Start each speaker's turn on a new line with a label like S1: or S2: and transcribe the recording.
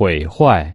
S1: 毁坏。